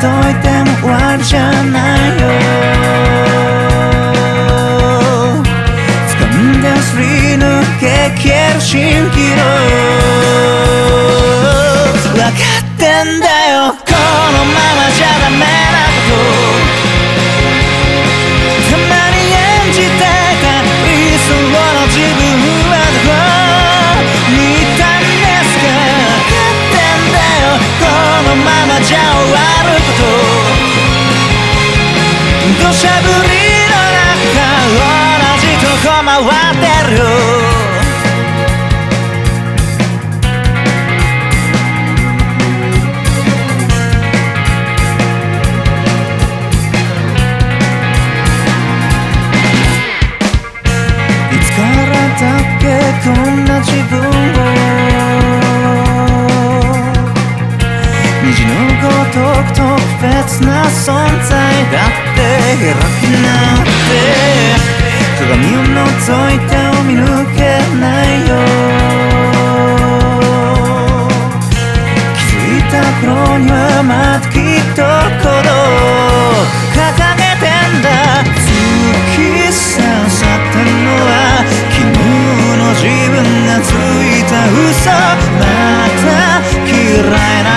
解いても終わりじゃないよ。掴んですり抜け消える蜃気楼。分かってんだよ。どんな自分を？虹のごとく特別な存在だって偉くなって鏡を覗いてを見抜けないよ。reiner